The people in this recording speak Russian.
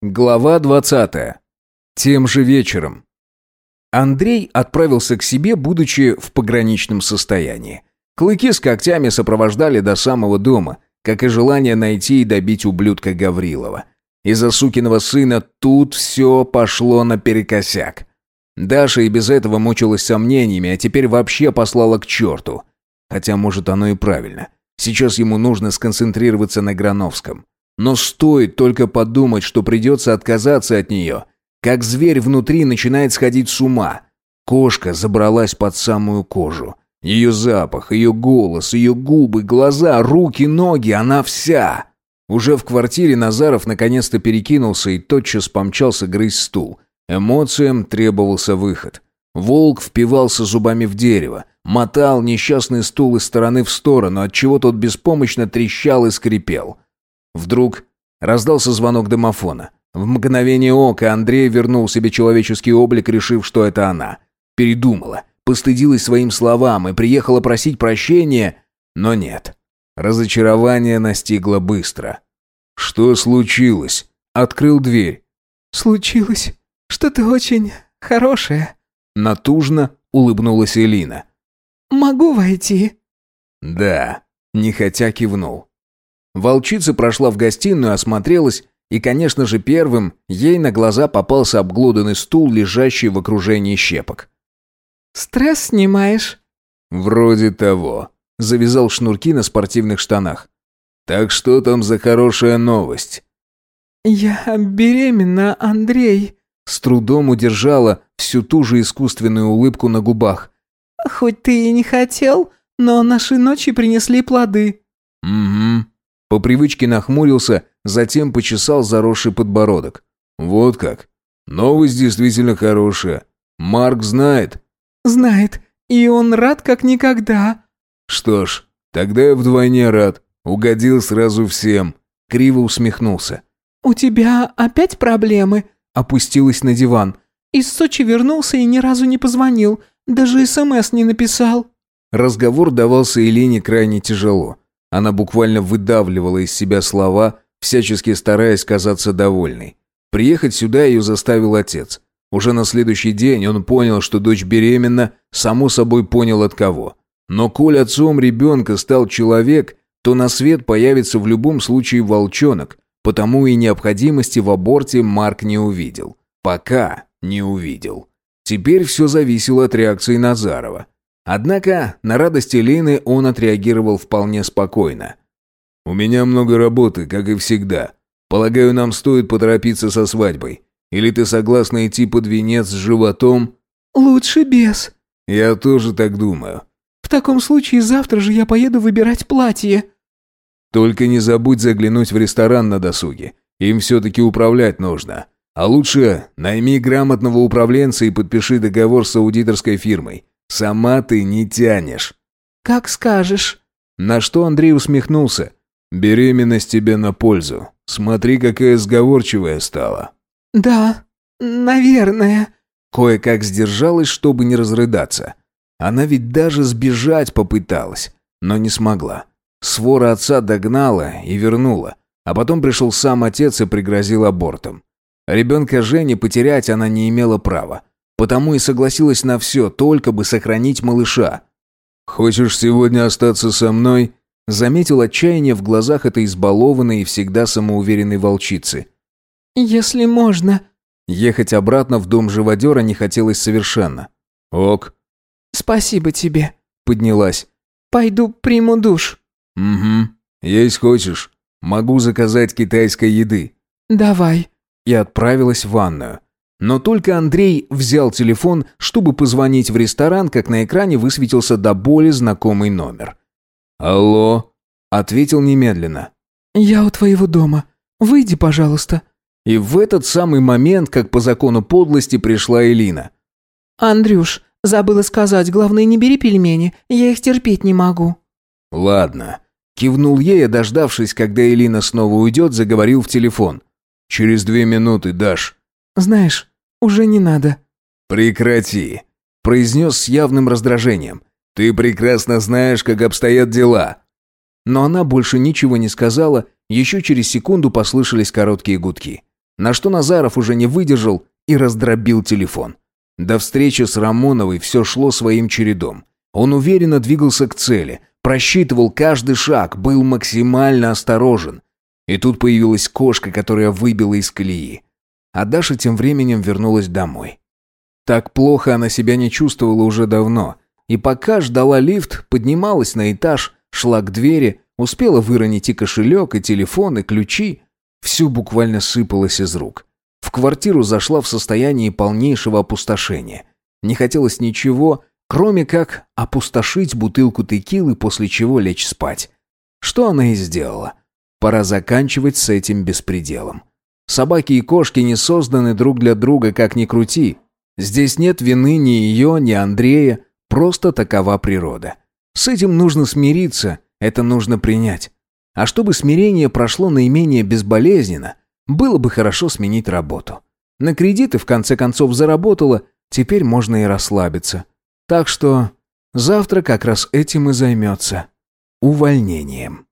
Глава 20. Тем же вечером. Андрей отправился к себе, будучи в пограничном состоянии. Клыки с когтями сопровождали до самого дома, как и желание найти и добить ублюдка Гаврилова. Из-за сукиного сына тут все пошло наперекосяк. Даша и без этого мучилась сомнениями, а теперь вообще послала к черту. Хотя, может, оно и правильно. Сейчас ему нужно сконцентрироваться на Грановском. Но стоит только подумать, что придется отказаться от нее, как зверь внутри начинает сходить с ума. Кошка забралась под самую кожу. Ее запах, ее голос, ее губы, глаза, руки, ноги, она вся. Уже в квартире Назаров наконец-то перекинулся и тотчас помчался грызть стул. Эмоциям требовался выход. Волк впивался зубами в дерево, мотал несчастный стул из стороны в сторону, отчего тот беспомощно трещал и скрипел. Вдруг раздался звонок домофона. В мгновение ока Андрей вернул себе человеческий облик, решив, что это она. Передумала, постыдилась своим словам и приехала просить прощения, но нет. Разочарование настигло быстро. «Что случилось?» Открыл дверь. «Случилось что-то очень хорошее». Натужно улыбнулась Элина. «Могу войти?» «Да», нехотя кивнул. Волчица прошла в гостиную, осмотрелась, и, конечно же, первым ей на глаза попался обглоданный стул, лежащий в окружении щепок. «Стресс снимаешь?» «Вроде того», — завязал шнурки на спортивных штанах. «Так что там за хорошая новость?» «Я беременна, Андрей», — с трудом удержала всю ту же искусственную улыбку на губах. «Хоть ты и не хотел, но наши ночи принесли плоды». «Угу», по привычке нахмурился, затем почесал заросший подбородок. «Вот как. Новость действительно хорошая. Марк знает?» «Знает. И он рад как никогда». «Что ж, тогда я вдвойне рад. Угодил сразу всем». Криво усмехнулся. «У тебя опять проблемы?» Опустилась на диван. «Из Сочи вернулся и ни разу не позвонил. Даже СМС не написал». Разговор давался Елене крайне тяжело. Она буквально выдавливала из себя слова, всячески стараясь казаться довольной. Приехать сюда ее заставил отец. Уже на следующий день он понял, что дочь беременна, само собой понял от кого. Но коль отцом ребенка стал человек, то на свет появится в любом случае волчонок, потому и необходимости в аборте Марк не увидел. Пока не увидел. Теперь все зависело от реакции Назарова. Однако на радости Лины он отреагировал вполне спокойно. «У меня много работы, как и всегда. Полагаю, нам стоит поторопиться со свадьбой. Или ты согласна идти под венец с животом?» «Лучше без». «Я тоже так думаю». «В таком случае завтра же я поеду выбирать платье». «Только не забудь заглянуть в ресторан на досуге. Им все-таки управлять нужно. А лучше найми грамотного управленца и подпиши договор с аудиторской фирмой. Сама ты не тянешь». «Как скажешь». На что Андрей усмехнулся. «Беременность тебе на пользу. Смотри, какая сговорчивая стала». «Да, наверное». Кое-как сдержалась, чтобы не разрыдаться. Она ведь даже сбежать попыталась, но не смогла. Свора отца догнала и вернула, а потом пришел сам отец и пригрозил абортом. Ребенка Жени потерять она не имела права. Потому и согласилась на все, только бы сохранить малыша. «Хочешь сегодня остаться со мной?» Заметил отчаяние в глазах этой избалованной и всегда самоуверенной волчицы. «Если можно». Ехать обратно в дом живодера не хотелось совершенно. «Ок». «Спасибо тебе», — поднялась. «Пойду приму душ». «Угу. Есть хочешь? Могу заказать китайской еды». «Давай». И отправилась в ванную. Но только Андрей взял телефон, чтобы позвонить в ресторан, как на экране высветился до боли знакомый номер. «Алло?» — ответил немедленно. «Я у твоего дома. Выйди, пожалуйста». И в этот самый момент, как по закону подлости, пришла Элина. «Андрюш, забыла сказать, главное, не бери пельмени, я их терпеть не могу». «Ладно». Кивнул ей, а дождавшись, когда Элина снова уйдет, заговорил в телефон. «Через две минуты, Даш». «Знаешь, уже не надо». «Прекрати», — произнес с явным раздражением. «Ты прекрасно знаешь, как обстоят дела». Но она больше ничего не сказала, еще через секунду послышались короткие гудки. На что Назаров уже не выдержал и раздробил телефон. До встречи с Рамоновой все шло своим чередом. Он уверенно двигался к цели, просчитывал каждый шаг, был максимально осторожен. И тут появилась кошка, которая выбила из колеи. А Даша тем временем вернулась домой. Так плохо она себя не чувствовала уже давно. И пока ждала лифт, поднималась на этаж, шла к двери, успела выронить и кошелек, и телефон, и ключи. Все буквально сыпалось из рук. В квартиру зашла в состоянии полнейшего опустошения. Не хотелось ничего, кроме как опустошить бутылку текилы, после чего лечь спать. Что она и сделала. Пора заканчивать с этим беспределом. Собаки и кошки не созданы друг для друга, как ни крути. Здесь нет вины ни ее, ни Андрея, просто такова природа. С этим нужно смириться, это нужно принять. А чтобы смирение прошло наименее безболезненно, было бы хорошо сменить работу. На кредиты в конце концов заработала, теперь можно и расслабиться. Так что завтра как раз этим и займется. Увольнением.